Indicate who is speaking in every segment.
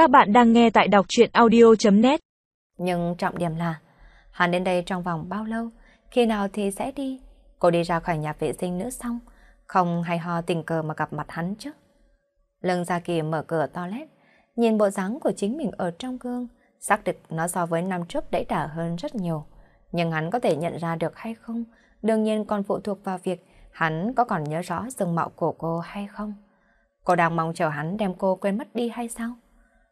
Speaker 1: Các bạn đang nghe tại đọc chuyện audio.net
Speaker 2: Nhưng trọng điểm là, hắn đến đây trong vòng bao lâu, khi nào thì sẽ đi? Cô đi ra khỏi nhà vệ sinh nữa xong, không hay ho tình cờ mà gặp mặt hắn chứ. Lưng Gia Kỳ mở cửa toilet, nhìn bộ dáng của chính mình ở trong gương, xác định nó so với năm trước đẩy đả hơn rất nhiều. Nhưng hắn có thể nhận ra được hay không, đương nhiên còn phụ thuộc vào việc hắn có còn nhớ rõ dung mạo của cô hay không. Cô đang mong chờ hắn đem cô quên mất đi hay sao?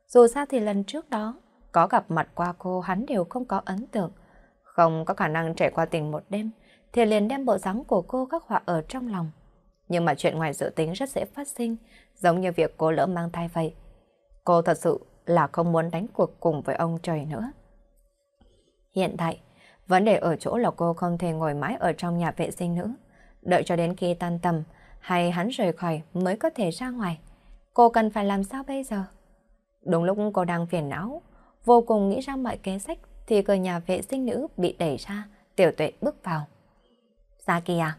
Speaker 2: Dù sao thì lần trước đó, có gặp mặt qua cô hắn đều không có ấn tượng. Không có khả năng trải qua tình một đêm, thì liền đem bộ dáng của cô khắc họa ở trong lòng. Nhưng mà chuyện ngoài dự tính rất dễ phát sinh, giống như việc cô lỡ mang thai vậy. Cô thật sự là không muốn đánh cuộc cùng với ông trời nữa. Hiện tại, vấn đề ở chỗ là cô không thể ngồi mãi ở trong nhà vệ sinh nữa. Đợi cho đến khi tan tầm, hay hắn rời khỏi mới có thể ra ngoài. Cô cần phải làm sao bây giờ? Đúng lúc cô đang phiền não, vô cùng nghĩ ra mọi kế sách thì cửa nhà vệ sinh nữ bị đẩy ra, tiểu tuệ bước vào. Saki à,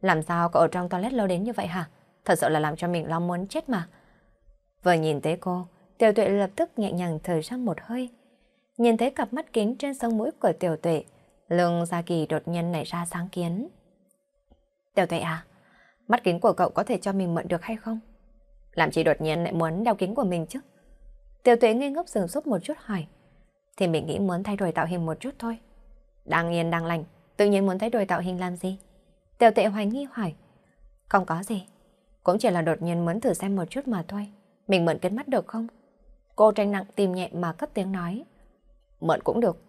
Speaker 2: làm sao cậu ở trong toilet lâu đến như vậy hả? Thật sự là làm cho mình lo muốn chết mà. Vừa nhìn thấy cô, tiểu tuệ lập tức nhẹ nhàng thở ra một hơi. Nhìn thấy cặp mắt kính trên sông mũi của tiểu tuệ, lưng Gia Kỳ đột nhiên nảy ra sáng kiến. Tiểu tuệ à, mắt kính của cậu có thể cho mình mượn được hay không? Làm chị đột nhiên lại muốn đeo kính của mình chứ? Tiểu tuệ ngây ngốc dừng sốt một chút hỏi. Thì mình nghĩ muốn thay đổi tạo hình một chút thôi. Đang yên đang lành, tự nhiên muốn thay đổi tạo hình làm gì? Tiểu tuệ hoài nghi hỏi. Không có gì, cũng chỉ là đột nhiên muốn thử xem một chút mà thôi. Mình mượn kính mắt được không? Cô tranh nặng tìm nhẹ mà cất tiếng nói. Mượn cũng được,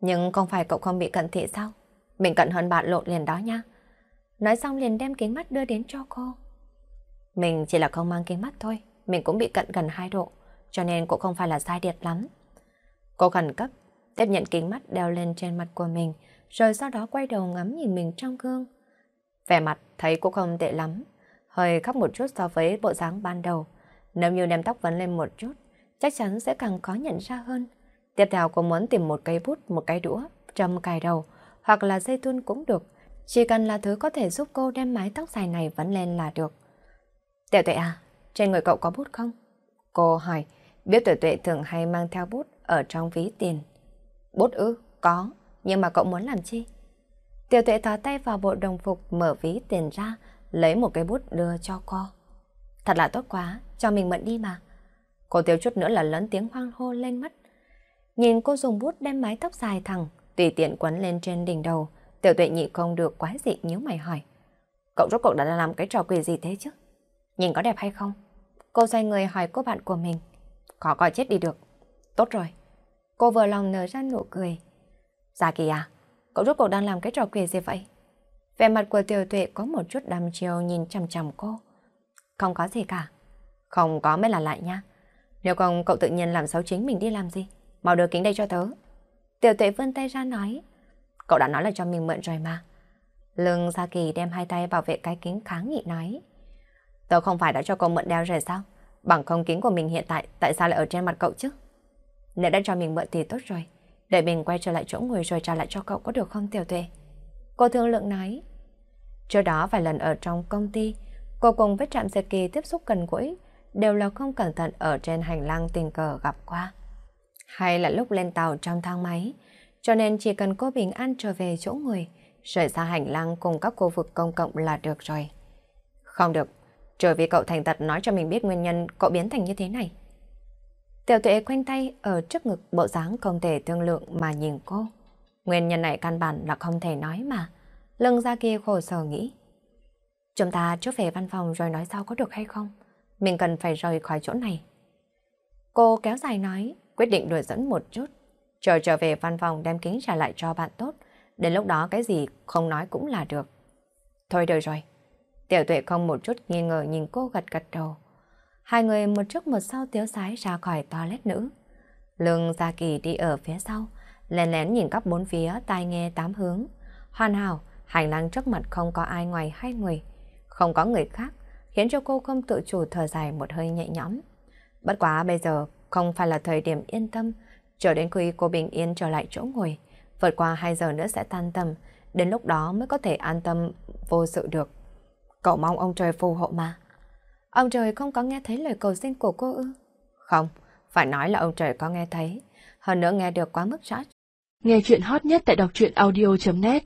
Speaker 2: nhưng không phải cậu không bị cận thị sao? Mình cận hơn bạn lộn liền đó nha. Nói xong liền đem kính mắt đưa đến cho cô. Mình chỉ là không mang kính mắt thôi, mình cũng bị cận gần 2 độ, cho nên cũng không phải là sai điệt lắm. Cô khẩn cấp, tiếp nhận kính mắt đeo lên trên mặt của mình, rồi sau đó quay đầu ngắm nhìn mình trong gương. Vẻ mặt thấy cũng không tệ lắm, hơi khóc một chút so với bộ dáng ban đầu. Nếu như đem tóc vấn lên một chút, chắc chắn sẽ càng khó nhận ra hơn. Tiếp theo cô muốn tìm một cây bút, một cái đũa, trầm cài đầu, hoặc là dây thun cũng được, chỉ cần là thứ có thể giúp cô đem mái tóc dài này vấn lên là được. Tiểu tuệ à, trên người cậu có bút không? Cô hỏi, biết tuổi tuệ thường hay mang theo bút ở trong ví tiền. Bút ư, có, nhưng mà cậu muốn làm chi? Tiểu tuệ thò tay vào bộ đồng phục mở ví tiền ra, lấy một cái bút đưa cho cô. Thật là tốt quá, cho mình mượn đi mà. Cô thiếu chút nữa là lớn tiếng hoang hô lên mất. Nhìn cô dùng bút đem mái tóc dài thẳng, tùy tiện quấn lên trên đỉnh đầu, Tiểu tuệ nhị không được quái dị nhíu mày hỏi. Cậu rốt cuộc đã làm cái trò quỷ gì thế chứ? Nhìn có đẹp hay không? Cô xoay người hỏi cô bạn của mình. Khó coi chết đi được. Tốt rồi. Cô vừa lòng nở ra nụ cười. Dạ kỳ à, cậu rốt cuộc đang làm cái trò quỷ gì vậy? Vẻ mặt của tiểu tuệ có một chút đăm chiều nhìn chằm chằm cô. Không có gì cả. Không có mới là lại nha. Nếu không cậu tự nhiên làm xấu chính mình đi làm gì? Mau đưa kính đây cho tớ. Tiểu tuệ vươn tay ra nói. Cậu đã nói là cho mình mượn rồi mà. Lương Gia Kỳ đem hai tay bảo vệ cái kính kháng nghị nói. Tớ không phải đã cho cậu mượn đeo rồi sao? Bằng không kính của mình hiện tại tại sao lại ở trên mặt cậu chứ? Nếu đã cho mình mượn thì tốt rồi. Để mình quay trở lại chỗ ngồi rồi trả lại cho cậu có được không Tiểu Tuệ? Cô thương lượng nói. Trước đó vài lần ở trong công ty, cô cùng với Trạm xe Kỳ tiếp xúc gần gũi, đều là không cẩn thận ở trên hành lang tình cờ gặp qua. Hay là lúc lên tàu trong thang máy, cho nên chỉ cần cô bình an trở về chỗ người, rời xa hành lang cùng các khu vực công cộng là được rồi. Không được, trở vì cậu thành thật nói cho mình biết nguyên nhân cậu biến thành như thế này. Tiểu tuệ quanh tay ở trước ngực bộ dáng không thể thương lượng mà nhìn cô. Nguyên nhân này căn bản là không thể nói mà. Lưng ra kia khổ sở nghĩ. Chúng ta trước về văn phòng rồi nói sau có được hay không? Mình cần phải rời khỏi chỗ này. Cô kéo dài nói, quyết định đuổi dẫn một chút. Chờ trở về văn phòng đem kính trả lại cho bạn tốt. Đến lúc đó cái gì không nói cũng là được. Thôi được rồi. Tiểu tuệ không một chút nghi ngờ nhìn cô gật gật đầu. Hai người một trước một sau tiếu sái ra khỏi toilet nữ. Lương Gia Kỳ đi ở phía sau, lén lén nhìn các bốn phía tai nghe tám hướng. Hoàn hảo, hành lang trước mặt không có ai ngoài hai người. Không có người khác, khiến cho cô không tự chủ thở dài một hơi nhẹ nhõm. Bất quá bây giờ không phải là thời điểm yên tâm, Chờ đến khi cô bình yên trở lại chỗ ngồi, vượt qua 2 giờ nữa sẽ tan tâm. đến lúc đó mới có thể an tâm vô sự được. Cậu mong ông trời phù hộ mà. Ông trời không có nghe thấy lời cầu xin của cô ư? Không, Phải nói là ông trời có nghe thấy, hơn nữa nghe được quá mức rõ.
Speaker 3: Nghe chuyện hot nhất tại đọc truyện audio.net